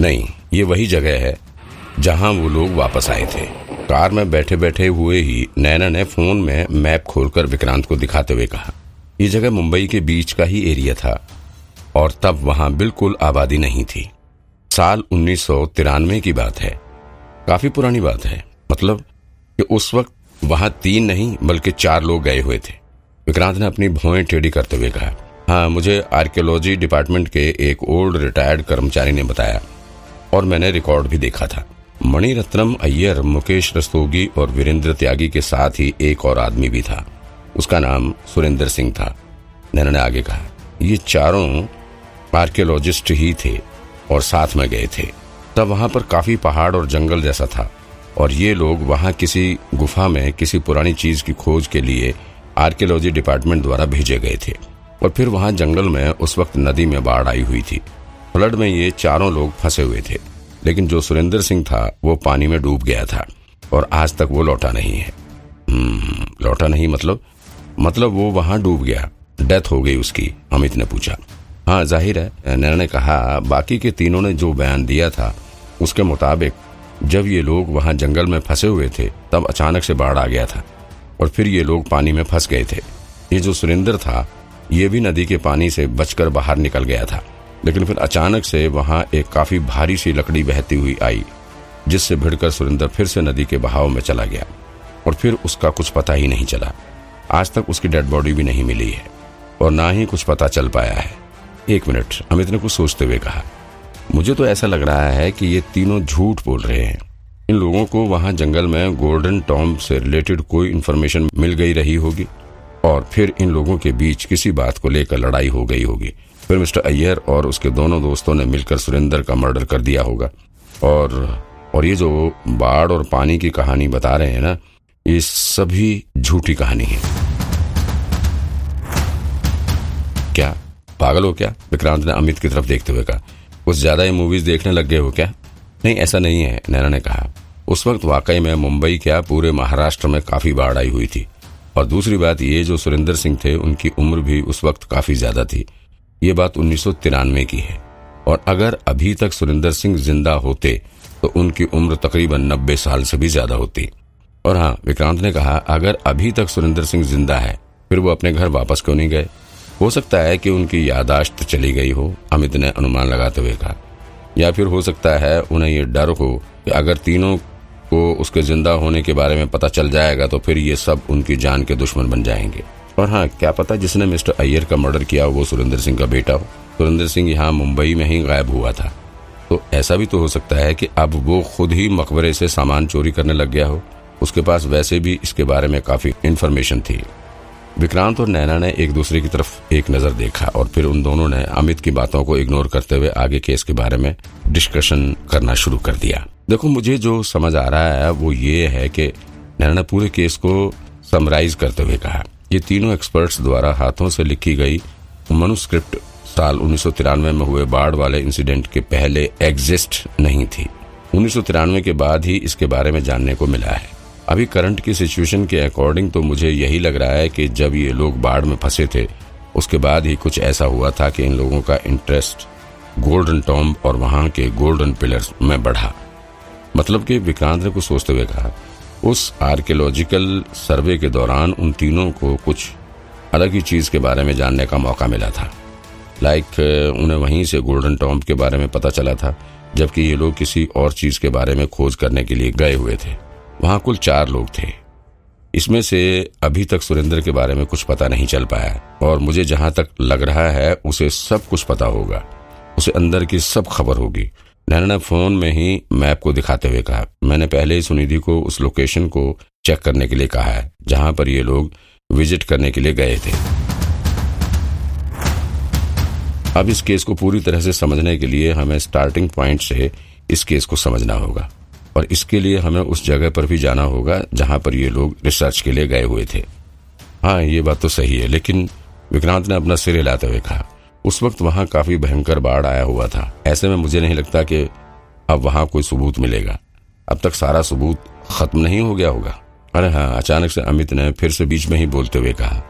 नहीं, ये वही जगह है, जहाँ वो लोग वापस आए थे। कार में बैठे बैठे हुए ही नैना ने फ़ोन में मैप खोलकर विक्रांत को दिखाते हुए कहा, ये जगह मुंबई के बीच का ही एरिया था, और तब वहाँ बिल्कुल आबादी नहीं थी। साल उन्नीस सौ तिरानवे की बात है। काफ़ी पुरानी बात है मतलब कि उस वक्त वहाँ तीन नहीं, बल्कि चार लोग गए हुए थे। विक्रांत ने अपनी भौएँ टेढ़ी करते हुए कहा हाँ मुझे आर्कियोलॉजी डिपार्टमेंट के एक ओल्ड रिटायर्ड कर्मचारी ने बताया और मैंने रिकॉर्ड भी देखा था। मणिरत्नम, अय्यर, मुकेश रस्तोगी और वीरेंद्र त्यागी के साथ ही एक और आदमी भी था। उसका नाम सुरेंद्र सिंह था। नैना ने आगे कहा, ये चारों आर्कियोलॉजिस्ट ही थे और साथ में गए थे। तब वहाँ पर काफ़ी पहाड़ और जंगल जैसा था और ये लोग वहाँ किसी गुफा में किसी पुरानी चीज़ की खोज के लिए आर्कियोलॉजी डिपार्टमेंट द्वारा भेजे गए थे। और फिर वहाँ जंगल में उस वक्त नदी में बाढ़ आई हुई थी। फ्लड में ये चारों लोग फंसे हुए थे। लेकिन जो सुरेंद्र सिंह था वो पानी में डूब गया था और आज तक वो लौटा नहीं है। हम्म, लौटा नहीं मतलब? मतलब वो वहाँ डूब गया। डेथ हो गई उसकी अमित ने पूछा। हाँ ज़ाहिर है नैना ने कहा बाकी के तीनों ने जो बयान दिया था उसके मुताबिक जब ये लोग वहाँ जंगल में फंसे हुए थे तब अचानक से बाढ़ आ गया था और फिर ये लोग पानी में फंस गए थे। ये जो सुरेंद्र था ये भी नदी के पानी से बचकर बाहर निकल गया था। लेकिन फिर अचानक से वहाँ एक काफ़ी भारी सी लकड़ी बहती हुई आई, जिससे भिड़कर सुरेंद्र फिर से नदी के बहाव में चला गया, और फिर उसका कुछ पता ही नहीं चला। आज तक उसकी डेड बॉडी भी नहीं मिली है, और ना ही कुछ पता चल पाया है। एक मिनट अमित ने कुछ सोचते हुए कहा, मुझे तो ऐसा लग रहा है कि ये तीनों झूठ बोल रहे हैं। इन लोगों को वहाँ जंगल में गोल्डन टॉम से रिलेटेड कोई इन्फॉर्मेशन मिल गई रही होगी, और फिर इन लोगों के बीच किसी बात को लेकर लड़ाई हो गई होगी। फिर मिस्टर अय्यर और उसके दोनों दोस्तों ने मिलकर सुरेंद्र का मर्डर कर दिया होगा। और और ये जो बाढ़ और पानी की कहानी बता रहे हैं ना, ये सभी झूठी कहानी है। क्या? पागल हो क्या? विक्रांत ने अमित की तरफ़ देखते हुए कहा। कुछ ज़्यादा ही मूवीज़ देखने लग गए हो क्या? नहीं, ऐसा नहीं है, नैना ने कहा। उस वक्त वाकई में मुंबई क्या पूरे महाराष्ट्र में काफ़ी बाढ़ आई हुई थी। और दूसरी बात ये, जो सुरेंद्र सिंह थे, उनकी उम्र भी उस वक्त काफ़ी ज़्यादा थी। ये बात उन्नीस सौ तिरानवे की है। और अगर अभी तक सुरेंद्र सिंह ज़िंदा होते तो उनकी उम्र तकरीबन नब्बे साल से भी ज़्यादा होती। और हाँ विक्रांत ने कहा, अगर अभी तक सुरेंद्र सिंह ज़िंदा है, फिर वो अपने घर वापस क्यों नहीं गए? हो सकता है कि उनकी यादाश्त चली गई हो, अमित ने अनुमान लगाते हुए कहा। या फिर हो सकता है उन्हें ये डर हो कि अगर तीनों को उसके ज़िंदा होने के बारे में पता चल जाएगा तो फिर ये सब उनकी जान के दुश्मन बन जाएँगे। और हाँ क्या पता जिसने मिस्टर अय्यर का मर्डर किया वो सुरेंद्र सिंह का बेटा हो। सुरेंद्र सिंह यहाँ मुंबई में ही गायब हुआ था। तो ऐसा भी तो हो सकता है कि अब वो खुद ही मकबरे से सामान चोरी करने लग गया हो। उसके पास वैसे भी इसके बारे में काफ़ी इन्फॉर्मेशन थी। विक्रांत और नैना ने एक दूसरे की तरफ़ एक नज़र देखा और फिर उन दोनों ने अमित की बातों को इग्नोर करते हुए आगे केस के बारे में डिस्कशन करना शुरू कर दिया। देखो, मुझे जो समझ आ रहा है, वो ये है कि नैना ने पूरे केस को समराइज करते हुए कहा। ये तीनों एक्सपर्ट्स द्वारा हाथों से लिखी गई मनुस्क्रिप्ट साल उन्नीस में हुए बाढ़ वाले इंसिडेंट के पहले एग्जिस्ट नहीं थी। उन्नीस के बाद ही इसके बारे में जानने को मिला है। अभी करंट की सिचुएशन के अकॉर्डिंग तो मुझे यही लग रहा है कि जब ये लोग बाढ़ में फंसे थे, उसके बाद ही कुछ ऐसा हुआ था कि इन लोगों का इंटरेस्ट गोल्डन टॉम्ब और वहाँ के गोल्डन पिलर्स में बढ़ा। मतलब कि विक्रांत ने कुछ सोचते हुए कहा उस आर्कियोलॉजिकल सर्वे के दौरान उन तीनों को कुछ अलग ही चीज़ के बारे में जानने का मौका मिला था। लाइक उन्हें वहीं से गोल्डन टॉम्प के बारे में पता चला था, जबकि ये लोग किसी और चीज़ के बारे में खोज करने के लिए गए हुए थे। वहाँ कुल चार लोग थे। इसमें से अभी तक सुरेंद्र के बारे में कुछ पता नहीं चल पाया, और मुझे जहाँ तक लग रहा है, उसे सब कुछ पता होगा। उसे अंदर की सब खबर होगी। नैना ने फ़ोन में ही मैप को दिखाते हुए कहा। मैंने पहले ही सुनिधि को उस लोकेशन को चेक करने के लिए कहा है, जहाँ पर ये लोग विज़िट करने के लिए गए थे। अब इस केस को पूरी तरह से समझने के लिए हमें स्टार्टिंग पॉइंट से इस केस को समझना होगा, और इसके लिए हमें उस जगह पर भी जाना होगा, जहाँ पर ये लोग रिसर्च के लिए गए हुए थे। हाँ ये बात तो सही है, लेकिन विक्रांत ने अपना सिर हिलाते हुए कहा उस वक्त वहाँ काफ़ी भयंकर बाढ़ आया हुआ था। ऐसे में मुझे नहीं लगता कि अब वहाँ कोई सबूत मिलेगा। अब तक सारा सबूत खत्म नहीं हो गया होगा। अरे हाँ अचानक से अमित ने फिर से बीच में ही बोलते हुए कहा,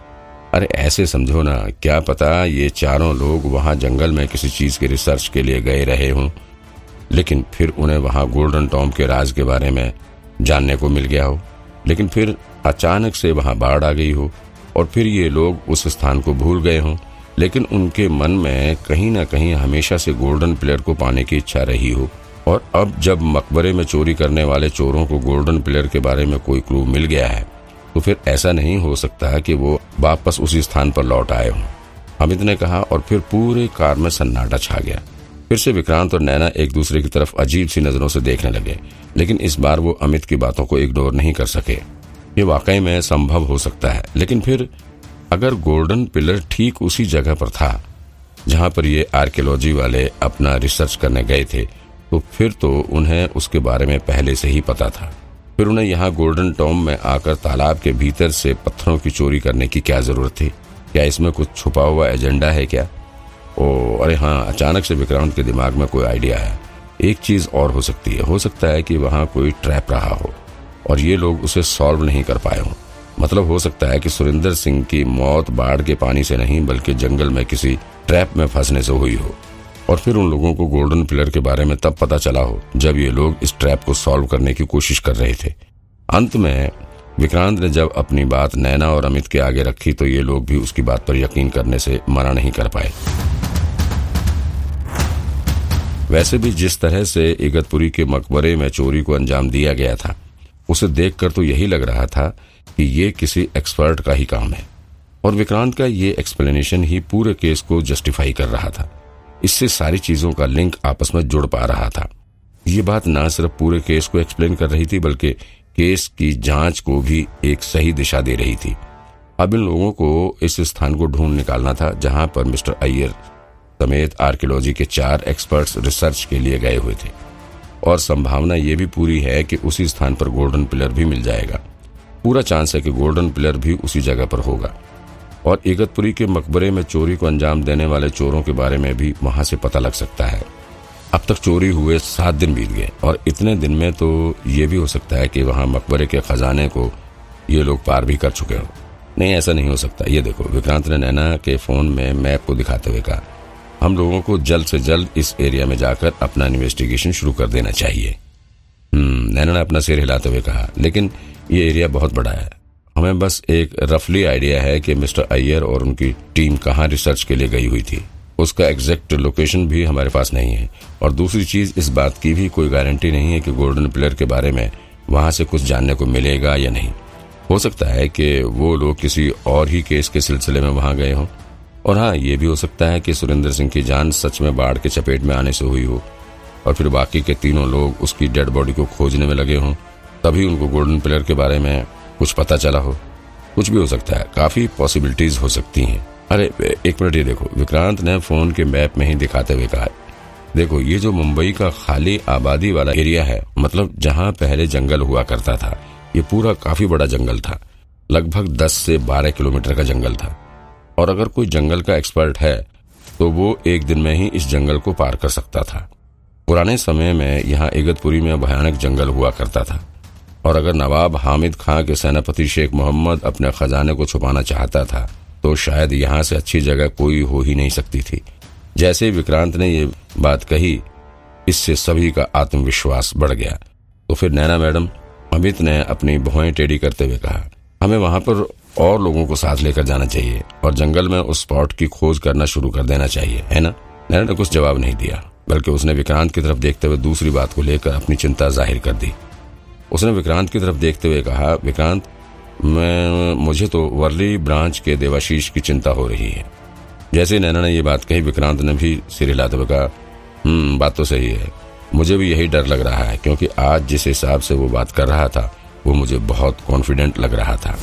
अरे ऐसे समझो ना, क्या पता ये चारों लोग वहाँ जंगल में किसी चीज़ के रिसर्च के लिए गए रहे हों। लेकिन फिर उन्हें वहाँ गोल्डन टॉम के राज के बारे में जानने को मिल गया हो। लेकिन फिर अचानक से वहाँ बाढ़ आ गई हो और फिर ये लोग उस स्थान को भूल गए हों। लेकिन उनके मन में कहीं ना कहीं हमेशा से गोल्डन प्लेयर को पाने की इच्छा रही हो। और अब जब मकबरे में चोरी करने वाले चोरों को गोल्डन प्लेयर के बारे में कोई क्लू मिल गया है तो फिर ऐसा नहीं हो सकता कि वो वापस उसी स्थान पर लौट आए हों। अमित ने कहा और फिर पूरे कार में सन्नाटा छा गया। फिर से विक्रांत और नैना एक दूसरे की तरफ़ अजीब सी नज़रों से देखने लगे, लेकिन इस बार वो अमित की बातों को इग्नोर नहीं कर सके। ये वाकई में संभव हो सकता है, लेकिन फिर अगर गोल्डन पिलर ठीक उसी जगह पर था, जहाँ पर ये आर्कियोलॉजी वाले अपना रिसर्च करने गए थे तो फिर तो उन्हें उसके बारे में पहले से ही पता था। फिर उन्हें यहाँ गोल्डन टॉम में आकर तालाब के भीतर से पत्थरों की चोरी करने की क्या ज़रूरत थी? क्या इसमें कुछ छुपा हुआ एजेंडा है क्या? ओ, अरे हाँ अचानक से विक्रांत के दिमाग में कोई आइडिया है। एक चीज़ और हो सकती है। हो सकता है कि वहाँ कोई ट्रैप रहा हो, और ये लोग उसे सॉल्व नहीं कर पाए हों। मतलब हो सकता है कि सुरेंद्र सिंह की मौत बाढ़ के पानी से नहीं, बल्कि जंगल में किसी ट्रैप में फंसने से हुई हो। और फिर उन लोगों को गोल्डन पिलर के बारे में तब पता चला हो, जब ये लोग इस ट्रैप को सॉल्व करने की कोशिश कर रहे थे। अंत में, विक्रांत ने जब अपनी बात नैना और अमित के आगे रखी तो ये लोग भी उसकी बात पर यकीन करने से मना नहीं कर पाए। वैसे भी जिस तरह से इगतपुरी के मकबरे में चोरी को अंजाम दिया गया था उसे देखकर तो यही लग रहा था कि ये किसी एक्सपर्ट का ही काम है। और विक्रांत का ये एक्सप्लेनेशन ही पूरे केस को जस्टिफाई कर रहा था। इससे सारी चीज़ों का लिंक आपस में जुड़ पा रहा था। ये बात न सिर्फ़ पूरे केस को एक्सप्लेन कर रही थी, बल्कि केस की जाँच को भी एक सही दिशा दे रही थी। अब इन लोगों को इस स्थान को ढूंढ निकालना था, जहाँ पर मिस्टर अय्यर समेत आर्कियोलॉजी के चार एक्सपर्ट्स रिसर्च के लिए गए हुए थे। और संभावना ये भी पूरी है कि उसी स्थान पर गोल्डन पिलर भी मिल जाएगा। पूरा चांस है कि गोल्डन पिलर भी उसी जगह पर होगा। और इगतपुरी के मकबरे में चोरी को अंजाम देने वाले चोरों के बारे में भी वहाँ से पता लग सकता है। अब तक चोरी हुए सात दिन बीत गए और इतने दिन में तो ये भी हो सकता है कि वहाँ मकबरे के खजाने को ये लोग पार भी कर चुके हो। नहीं, ऐसा नहीं हो सकता। ये देखो, विक्रांत ने नैना के फ़ोन में मैप को दिखाते हुए कहा हम लोगों को जल्द से जल्द इस एरिया में जाकर अपना इन्वेस्टिगेशन शुरू कर देना चाहिए। हम्म नैना ने अपना सिर हिलाते हुए कहा, लेकिन ये एरिया बहुत बड़ा है। हमें बस एक रफली आइडिया है कि मिस्टर अय्यर और उनकी टीम कहाँ रिसर्च के लिए गई हुई थी। उसका एग्जैक्ट लोकेशन भी हमारे पास नहीं है। और दूसरी चीज़, इस बात की भी कोई गारंटी नहीं है कि गोल्डन प्लेयर के बारे में वहाँ से कुछ जानने को मिलेगा या नहीं। हो सकता है कि वो लोग किसी और ही केस के सिलसिले में वहाँ गए हों। और हाँ ये भी हो सकता है कि सुरेंद्र सिंह की जान सच में बाढ़ के चपेट में आने से हुई हो और फिर बाकी के तीनों लोग उसकी डेड बॉडी को खोजने में लगे हों, तभी उनको गोल्डन प्लेयर के बारे में कुछ पता चला हो। कुछ भी हो सकता है, काफ़ी पॉसिबिलिटीज हो सकती हैं। अरे, एक मिनट ये देखो, विक्रांत ने फ़ोन के मैप में ही दिखाते हुए कहा देखो, ये जो मुंबई का खाली आबादी वाला एरिया है मतलब जहाँ पहले जंगल हुआ करता था, ये पूरा काफ़ी बड़ा जंगल था। लगभग 10 से 12 किलोमीटर का जंगल था। और अगर कोई जंगल का एक्सपर्ट है तो वो एक दिन में ही इस जंगल को पार कर सकता था। पुराने समय में यहाँ इगतपुरी में भयानक जंगल हुआ करता था। और अगर नवाब हामिद खां के सेनापति शेख मोहम्मद अपने खजाने को छुपाना चाहता था तो शायद यहाँ से अच्छी जगह कोई हो ही नहीं सकती थी। जैसे विक्रांत ने ये बात कही, इससे सभी का आत्मविश्वास बढ़ गया। तो फिर नैना मैडम, अमित ने अपनी भुआई टेढ़ी करते हुए कहा, हमें वहाँ पर और लोगों को साथ लेकर जाना चाहिए और जंगल में उस स्पॉट की खोज करना शुरू कर देना चाहिए, है ना? नैना ने कुछ जवाब नहीं दिया, बल्कि उसने विक्रांत की तरफ़ देखते हुए दूसरी बात को लेकर अपनी चिंता ज़ाहिर कर दी। उसने विक्रांत की तरफ़ देखते हुए कहा, विक्रांत, मैं, मुझे तो वर्ली ब्रांच के देवाशीष की चिंता हो रही है। जैसे नैना ने ये बात कही, विक्रांत ने भी सिर हिलाते हुए कहा हम्म बात तो सही है। मुझे भी यही डर लग रहा है, क्योंकि आज जिस हिसाब से वो बात कर रहा था, वो मुझे बहुत कॉन्फिडेंट लग रहा था।